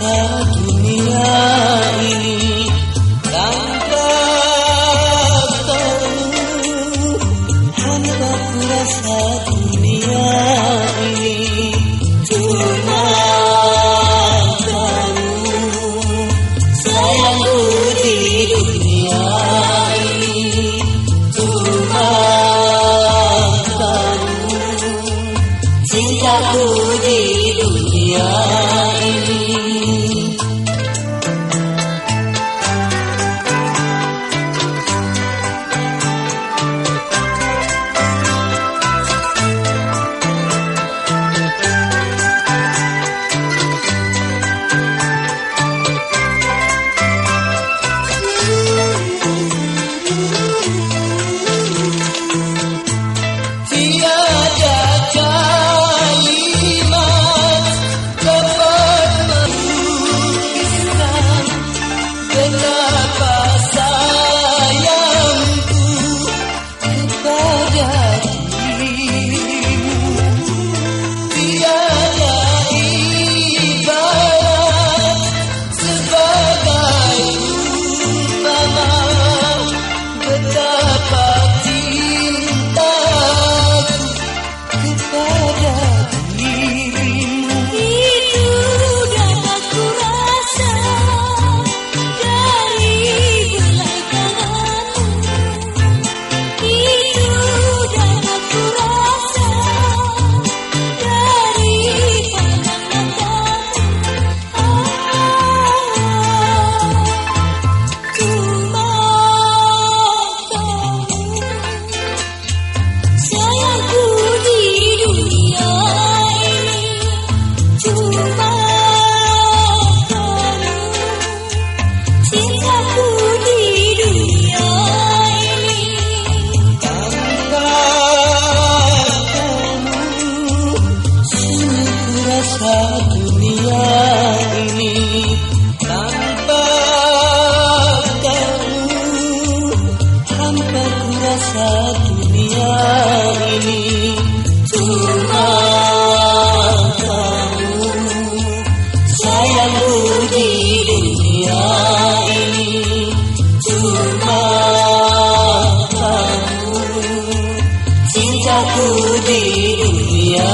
dunia dunia ini cuma kamu. Sayangku di dunia ini cuma kamu. Cintaku di dunia